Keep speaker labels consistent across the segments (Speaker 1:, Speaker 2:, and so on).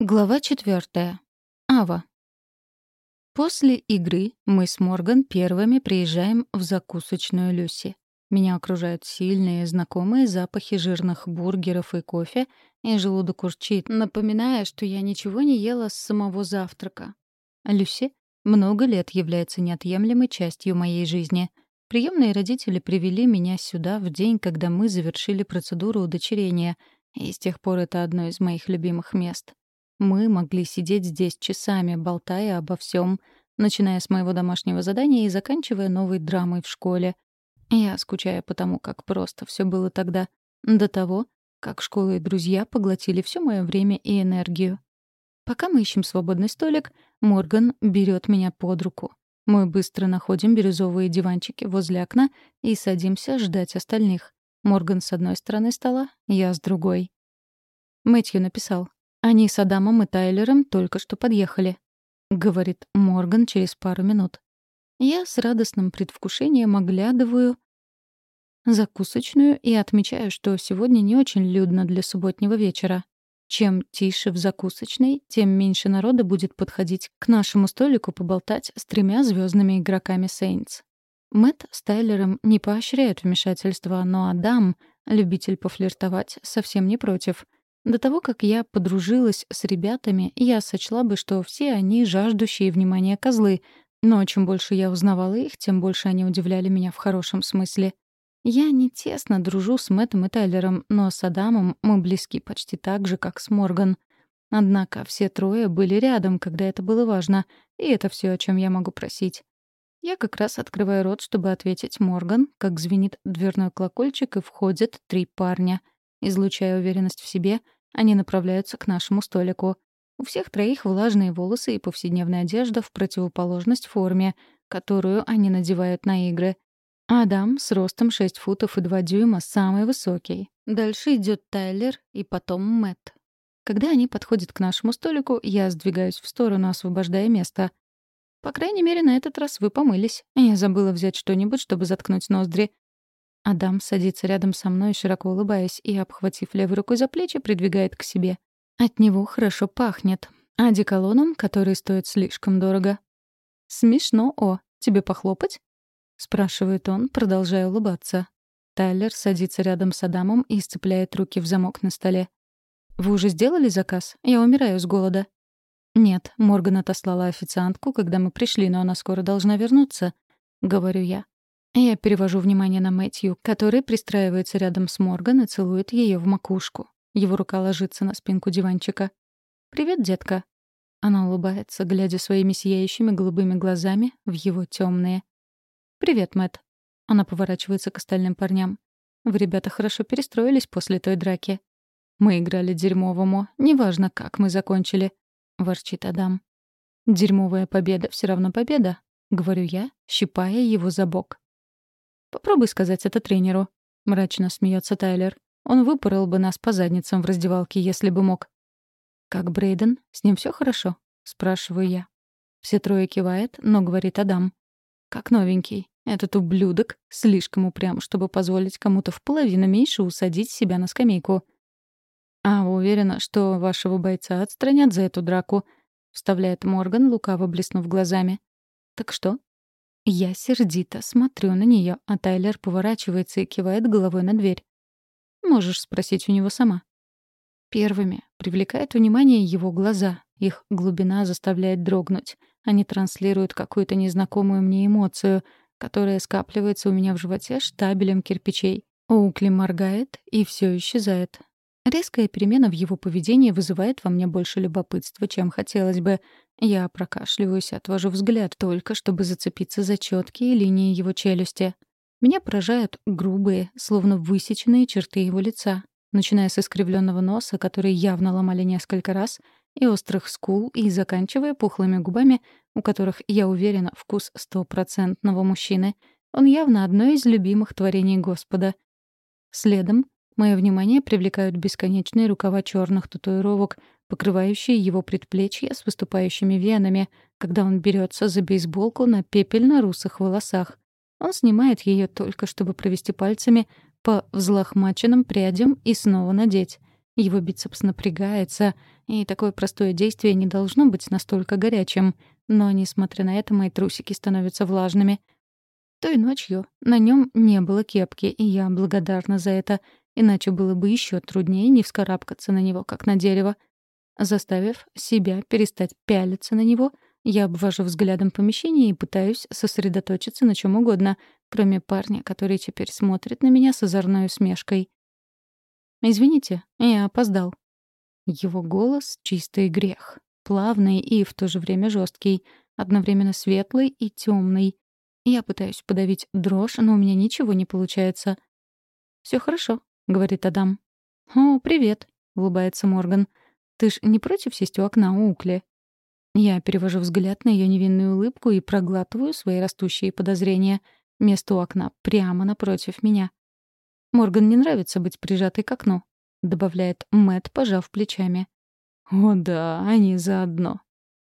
Speaker 1: Глава четвертая. Ава. После игры мы с Морган первыми приезжаем в закусочную Люси. Меня окружают сильные, знакомые запахи жирных бургеров и кофе, и желудок урчит, напоминая, что я ничего не ела с самого завтрака. Люси много лет является неотъемлемой частью моей жизни. Приемные родители привели меня сюда в день, когда мы завершили процедуру удочерения, и с тех пор это одно из моих любимых мест. Мы могли сидеть здесь часами, болтая обо всем, начиная с моего домашнего задания и заканчивая новой драмой в школе. Я скучаю по тому, как просто все было тогда, до того, как школа и друзья поглотили все мое время и энергию. Пока мы ищем свободный столик, Морган берет меня под руку. Мы быстро находим бирюзовые диванчики возле окна и садимся ждать остальных. Морган с одной стороны стола, я с другой. Мэтью написал. «Они с Адамом и Тайлером только что подъехали», — говорит Морган через пару минут. Я с радостным предвкушением оглядываю закусочную и отмечаю, что сегодня не очень людно для субботнего вечера. Чем тише в закусочной, тем меньше народа будет подходить к нашему столику поболтать с тремя звездными игроками Сейнтс. Мэтт с Тайлером не поощряют вмешательства, но Адам, любитель пофлиртовать, совсем не против — до того, как я подружилась с ребятами, я сочла бы, что все они жаждущие внимания козлы, но чем больше я узнавала их, тем больше они удивляли меня в хорошем смысле. Я не тесно дружу с Мэттом и Тайлером, но с Адамом мы близки почти так же, как с Морган. Однако все трое были рядом, когда это было важно, и это все, о чем я могу просить. Я как раз открываю рот, чтобы ответить Морган, как звенит дверной колокольчик, и входят три парня — Излучая уверенность в себе, они направляются к нашему столику. У всех троих влажные волосы и повседневная одежда в противоположность форме, которую они надевают на игры. Адам с ростом 6 футов и 2 дюйма самый высокий. Дальше идет Тайлер и потом Мэтт. Когда они подходят к нашему столику, я сдвигаюсь в сторону, освобождая место. По крайней мере, на этот раз вы помылись. Я забыла взять что-нибудь, чтобы заткнуть ноздри. Адам садится рядом со мной, широко улыбаясь, и, обхватив левой рукой за плечи, придвигает к себе. От него хорошо пахнет. Одеколоном, который стоит слишком дорого. «Смешно, о. Тебе похлопать?» — спрашивает он, продолжая улыбаться. Тайлер садится рядом с Адамом и сцепляет руки в замок на столе. «Вы уже сделали заказ? Я умираю с голода». «Нет, Морган отослала официантку, когда мы пришли, но она скоро должна вернуться», — говорю я. Я перевожу внимание на Мэтью, который пристраивается рядом с Морган и целует ее в макушку. Его рука ложится на спинку диванчика. «Привет, детка». Она улыбается, глядя своими сияющими голубыми глазами в его темные. «Привет, Мэт. Она поворачивается к остальным парням. «Вы, ребята, хорошо перестроились после той драки». «Мы играли дерьмовому, неважно, как мы закончили», — ворчит Адам. «Дерьмовая победа все равно победа», — говорю я, щипая его за бок. «Попробуй сказать это тренеру», — мрачно смеется Тайлер. «Он выпорол бы нас по задницам в раздевалке, если бы мог». «Как Брейден? С ним все хорошо?» — спрашиваю я. Все трое кивает, но говорит Адам. «Как новенький. Этот ублюдок слишком упрям, чтобы позволить кому-то в половину меньше усадить себя на скамейку». «А уверена, что вашего бойца отстранят за эту драку», — вставляет Морган, лукаво блеснув глазами. «Так что, я сердито смотрю на нее, а Тайлер поворачивается и кивает головой на дверь. Можешь спросить у него сама. Первыми привлекает внимание его глаза. Их глубина заставляет дрогнуть. Они транслируют какую-то незнакомую мне эмоцию, которая скапливается у меня в животе штабелем кирпичей. Оукли моргает, и все исчезает. Резкая перемена в его поведении вызывает во мне больше любопытства, чем хотелось бы. Я прокашливаюсь отвожу взгляд только, чтобы зацепиться за четкие линии его челюсти. Меня поражают грубые, словно высеченные черты его лица, начиная с искривленного носа, который явно ломали несколько раз, и острых скул, и заканчивая пухлыми губами, у которых, я уверена, вкус стопроцентного мужчины. Он явно одно из любимых творений Господа. Следом Мое внимание привлекают бесконечные рукава черных татуировок, покрывающие его предплечья с выступающими венами, когда он берется за бейсболку на пепельно-русых волосах. Он снимает ее только, чтобы провести пальцами по взлохмаченным прядям и снова надеть. Его бицепс напрягается, и такое простое действие не должно быть настолько горячим. Но, несмотря на это, мои трусики становятся влажными. Той ночью на нем не было кепки, и я благодарна за это, иначе было бы еще труднее не вскарабкаться на него, как на дерево. Заставив себя перестать пялиться на него, я обвожу взглядом помещение и пытаюсь сосредоточиться на чем угодно, кроме парня, который теперь смотрит на меня с озорной усмешкой. «Извините, я опоздал». Его голос — чистый грех, плавный и в то же время жесткий, одновременно светлый и темный. Я пытаюсь подавить дрожь, но у меня ничего не получается. Все хорошо», — говорит Адам. «О, привет», — улыбается Морган. «Ты ж не против сесть у окна у Укли?» Я перевожу взгляд на ее невинную улыбку и проглатываю свои растущие подозрения. Место у окна прямо напротив меня. Морган не нравится быть прижатой к окну, добавляет Мэт, пожав плечами. О да, они заодно.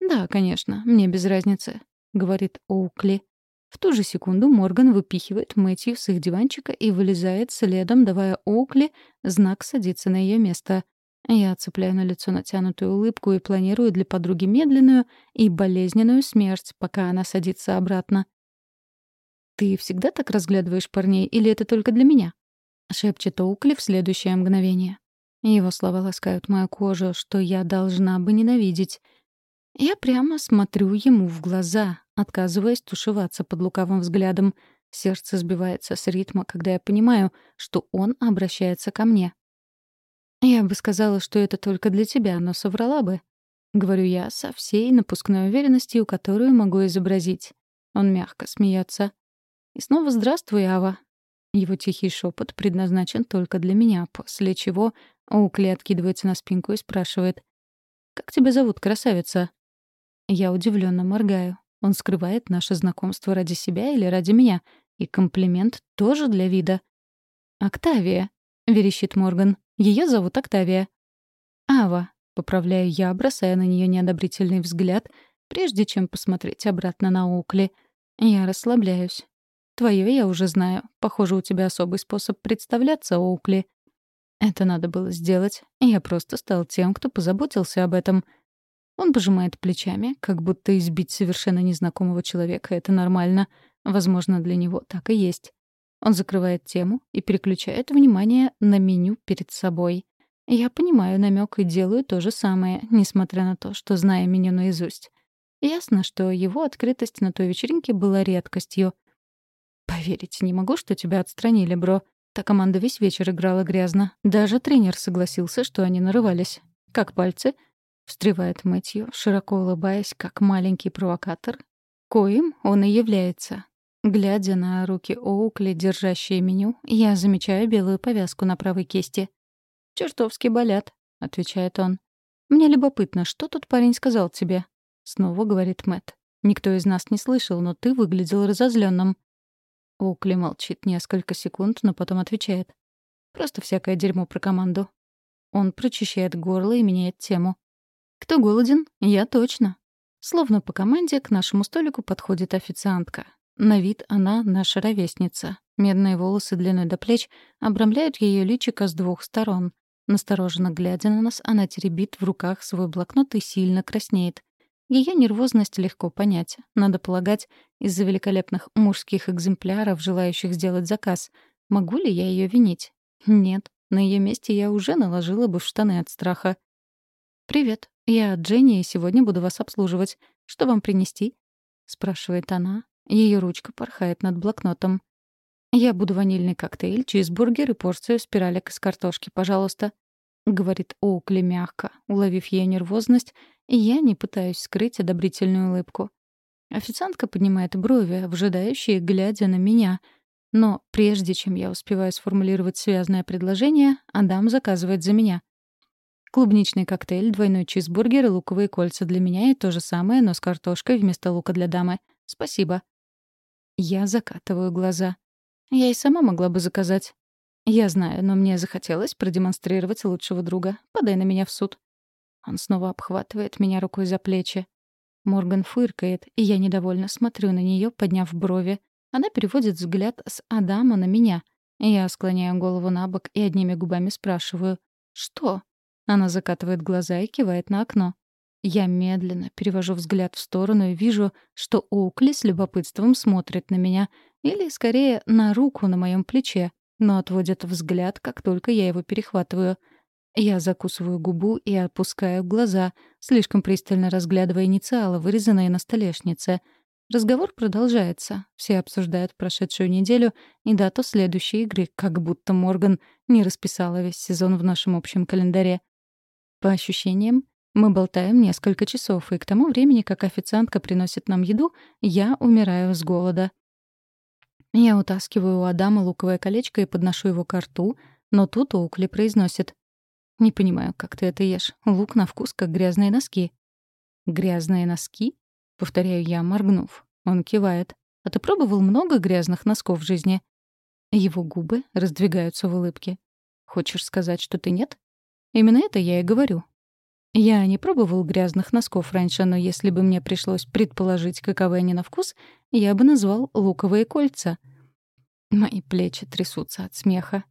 Speaker 1: Да, конечно, мне без разницы, говорит Оукли. В ту же секунду Морган выпихивает Мэтью с их диванчика и вылезает следом, давая Оукли знак садиться на ее место. Я цепляю на лицо натянутую улыбку и планирую для подруги медленную и болезненную смерть, пока она садится обратно. «Ты всегда так разглядываешь парней, или это только для меня?» — шепчет Оукли в следующее мгновение. Его слова ласкают мою кожу, что я должна бы ненавидеть. Я прямо смотрю ему в глаза, отказываясь тушеваться под лукавым взглядом. Сердце сбивается с ритма, когда я понимаю, что он обращается ко мне. «Я бы сказала, что это только для тебя, но соврала бы», — говорю я со всей напускной уверенностью, которую могу изобразить. Он мягко смеется. «И снова здравствуй, Ава. Его тихий шепот предназначен только для меня, после чего Оукли откидывается на спинку и спрашивает. «Как тебя зовут, красавица?» Я удивленно моргаю. Он скрывает наше знакомство ради себя или ради меня. И комплимент тоже для вида. «Октавия», — верещит Морган. Ее зовут Октавия». «Ава», — поправляю я, бросая на нее неодобрительный взгляд, прежде чем посмотреть обратно на Оукли. Я расслабляюсь. Твое я уже знаю. Похоже, у тебя особый способ представляться, Оукли. Это надо было сделать. Я просто стал тем, кто позаботился об этом. Он пожимает плечами, как будто избить совершенно незнакомого человека — это нормально. Возможно, для него так и есть. Он закрывает тему и переключает внимание на меню перед собой. Я понимаю намек и делаю то же самое, несмотря на то, что знаю меню наизусть. Ясно, что его открытость на той вечеринке была редкостью. «Поверить не могу, что тебя отстранили, бро. Та команда весь вечер играла грязно. Даже тренер согласился, что они нарывались. Как пальцы?» — встревает Мэтью, широко улыбаясь, как маленький провокатор. Коим он и является. Глядя на руки Оукли, держащие меню, я замечаю белую повязку на правой кисти. «Чертовски болят», — отвечает он. «Мне любопытно, что тут парень сказал тебе?» Снова говорит Мэт. «Никто из нас не слышал, но ты выглядел разозленным. Оукли молчит несколько секунд, но потом отвечает. «Просто всякое дерьмо про команду». Он прочищает горло и меняет тему. «Кто голоден? Я точно». Словно по команде к нашему столику подходит официантка. На вид она наша ровесница. Медные волосы длиной до плеч обрамляют ее личико с двух сторон. Настороженно глядя на нас, она теребит в руках свой блокнот и сильно краснеет. Ее нервозность легко понять. Надо полагать, из-за великолепных мужских экземпляров, желающих сделать заказ. Могу ли я ее винить? Нет. На ее месте я уже наложила бы в штаны от страха. «Привет. Я Дженни, и сегодня буду вас обслуживать. Что вам принести?» — спрашивает она, ее ручка порхает над блокнотом. «Я буду ванильный коктейль, чизбургер и порцию спиралек из картошки, пожалуйста», — говорит Оукли мягко, уловив ее нервозность, и я не пытаюсь скрыть одобрительную улыбку. Официантка поднимает брови, вжидающие, глядя на меня. Но прежде чем я успеваю сформулировать связное предложение, Адам заказывает за меня. Клубничный коктейль, двойной чизбургер и луковые кольца для меня и то же самое, но с картошкой вместо лука для дамы. Спасибо. Я закатываю глаза. Я и сама могла бы заказать. Я знаю, но мне захотелось продемонстрировать лучшего друга. Подай на меня в суд. Он снова обхватывает меня рукой за плечи. Морган фыркает, и я недовольно смотрю на нее, подняв брови. Она переводит взгляд с Адама на меня. Я склоняю голову на бок и одними губами спрашиваю. «Что?» Она закатывает глаза и кивает на окно. Я медленно перевожу взгляд в сторону и вижу, что Оукли с любопытством смотрит на меня, или, скорее, на руку на моем плече, но отводит взгляд, как только я его перехватываю. Я закусываю губу и опускаю глаза, слишком пристально разглядывая инициалы, вырезанные на столешнице. Разговор продолжается. Все обсуждают прошедшую неделю и дату следующей игры, как будто Морган не расписала весь сезон в нашем общем календаре. По ощущениям, мы болтаем несколько часов, и к тому времени, как официантка приносит нам еду, я умираю с голода. Я утаскиваю у Адама луковое колечко и подношу его к рту, но тут Оукли произносит. «Не понимаю, как ты это ешь. Лук на вкус, как грязные носки». «Грязные носки?» — повторяю я, моргнув. Он кивает. «А ты пробовал много грязных носков в жизни?» Его губы раздвигаются в улыбке. «Хочешь сказать, что ты нет?» «Именно это я и говорю. Я не пробовал грязных носков раньше, но если бы мне пришлось предположить, каковы они на вкус, я бы назвал луковые кольца. Мои плечи трясутся от смеха.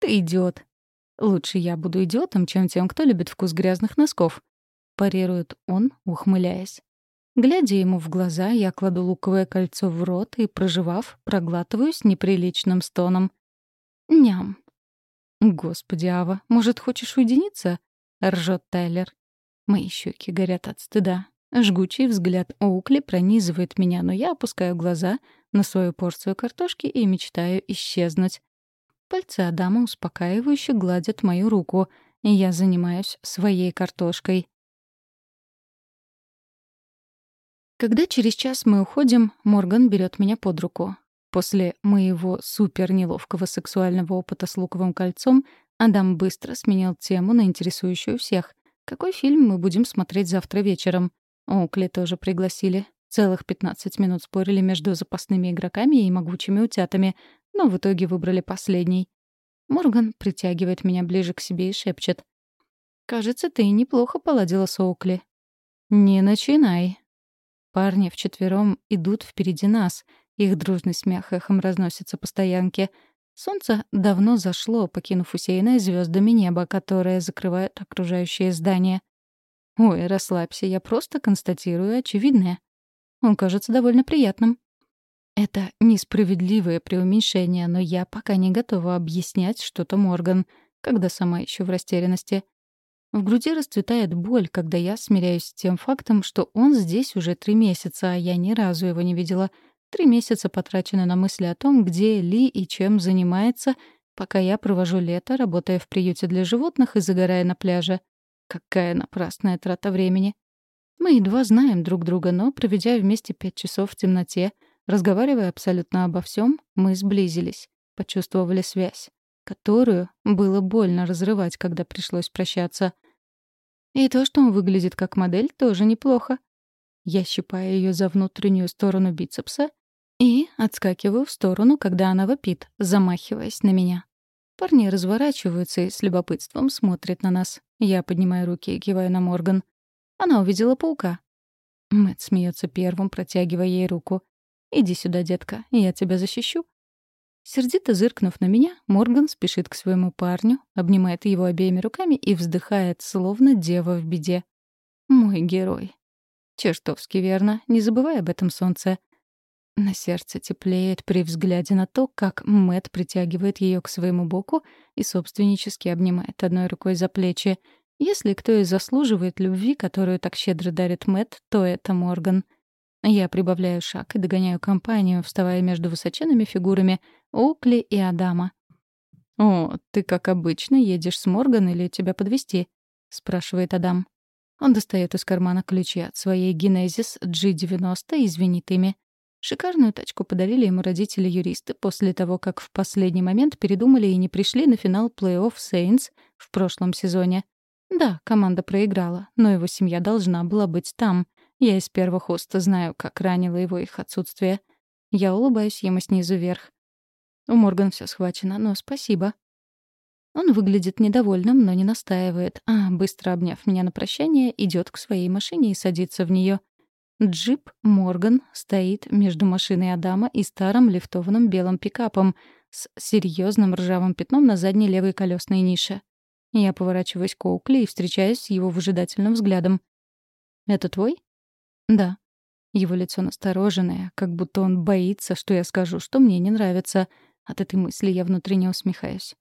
Speaker 1: Ты идиот. Лучше я буду идиотом, чем тем, кто любит вкус грязных носков. Парирует он, ухмыляясь. Глядя ему в глаза, я кладу луковое кольцо в рот и, проживав, проглатываю с неприличным стоном. Ням. «Господи, Ава, может, хочешь уединиться?» — ржет Тайлер. Мои щеки горят от стыда. Жгучий взгляд Оукли пронизывает меня, но я опускаю глаза на свою порцию картошки и мечтаю исчезнуть. Пальцы Адама успокаивающе гладят мою руку, и я занимаюсь своей картошкой. Когда через час мы уходим, Морган берет меня под руку. После моего супер неловкого сексуального опыта с луковым кольцом Адам быстро сменил тему на интересующую всех. Какой фильм мы будем смотреть завтра вечером? Оукли тоже пригласили. Целых 15 минут спорили между запасными игроками и могучими утятами, но в итоге выбрали последний. Морган притягивает меня ближе к себе и шепчет. «Кажется, ты неплохо поладила с Оукли». «Не начинай». Парни вчетвером идут впереди нас. Их дружный смех эхом разносится по стоянке — Солнце давно зашло, покинув усеянное звездами небо, которое закрывает окружающее здание. Ой, расслабься, я просто констатирую очевидное. Он кажется довольно приятным. Это несправедливое преуменьшение, но я пока не готова объяснять что-то Морган, когда сама еще в растерянности. В груди расцветает боль, когда я смиряюсь с тем фактом, что он здесь уже три месяца, а я ни разу его не видела — Три месяца потрачены на мысли о том, где Ли и чем занимается, пока я провожу лето, работая в приюте для животных и загорая на пляже. Какая напрасная трата времени. Мы едва знаем друг друга, но, проведя вместе пять часов в темноте, разговаривая абсолютно обо всем, мы сблизились, почувствовали связь, которую было больно разрывать, когда пришлось прощаться. И то, что он выглядит как модель, тоже неплохо. Я щипаю ее за внутреннюю сторону бицепса и отскакиваю в сторону, когда она вопит, замахиваясь на меня. Парни разворачиваются и с любопытством смотрят на нас. Я поднимаю руки и киваю на Морган. Она увидела паука. Мэтт смеется первым, протягивая ей руку. «Иди сюда, детка, я тебя защищу». Сердито зыркнув на меня, Морган спешит к своему парню, обнимает его обеими руками и вздыхает, словно дева в беде. Мой герой. Чертовски верно, не забывай об этом, солнце. На сердце теплеет при взгляде на то, как Мэт притягивает ее к своему боку и собственнически обнимает одной рукой за плечи. Если кто и заслуживает любви, которую так щедро дарит Мэт, то это Морган. Я прибавляю шаг и догоняю компанию, вставая между высоченными фигурами Оукли и Адама. «О, ты, как обычно, едешь с Морган или тебя подвести? спрашивает Адам. Он достает из кармана ключи от своей Genesis G90 и звенит ими. Шикарную тачку подарили ему родители-юристы после того, как в последний момент передумали и не пришли на финал плей-офф Saints в прошлом сезоне. Да, команда проиграла, но его семья должна была быть там. Я из первых уст знаю, как ранило его их отсутствие. Я улыбаюсь ему снизу вверх. У Морган все схвачено, но спасибо. Он выглядит недовольным, но не настаивает, а, быстро обняв меня на прощание, идет к своей машине и садится в нее. Джип Морган стоит между машиной Адама и старым лифтованным белым пикапом с серьезным ржавым пятном на задней левой колесной нише. Я поворачиваюсь к Оукли и встречаюсь с его выжидательным взглядом. «Это твой?» «Да». Его лицо настороженное, как будто он боится, что я скажу, что мне не нравится. От этой мысли я внутренне усмехаюсь.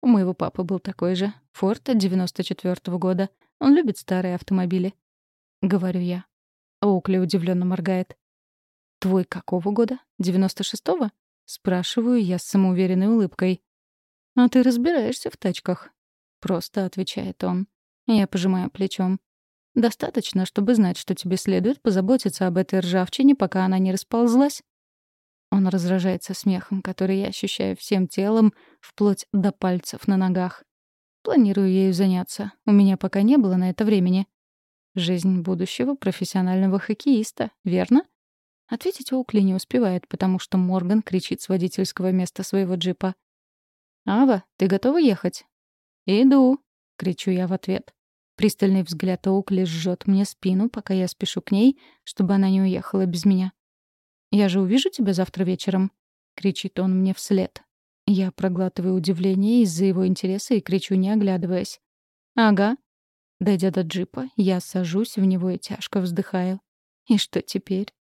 Speaker 1: У моего папы был такой же. Форд 94-го года. Он любит старые автомобили. Говорю я. Оукли удивленно моргает. «Твой какого года? 96-го?» Спрашиваю я с самоуверенной улыбкой. «А ты разбираешься в тачках?» Просто отвечает он. Я пожимаю плечом. Достаточно, чтобы знать, что тебе следует позаботиться об этой ржавчине, пока она не расползлась. Он раздражается смехом, который я ощущаю всем телом, вплоть до пальцев на ногах. Планирую ею заняться. У меня пока не было на это времени. Жизнь будущего профессионального хоккеиста, верно? Ответить Оукли не успевает, потому что Морган кричит с водительского места своего джипа. «Ава, ты готова ехать?» «Иду!» — кричу я в ответ. Пристальный взгляд Оукли жжет мне спину, пока я спешу к ней, чтобы она не уехала без меня. «Я же увижу тебя завтра вечером», — кричит он мне вслед. Я проглатываю удивление из-за его интереса и кричу, не оглядываясь. «Ага». Дойдя до джипа, я сажусь в него и тяжко вздыхаю. И что теперь?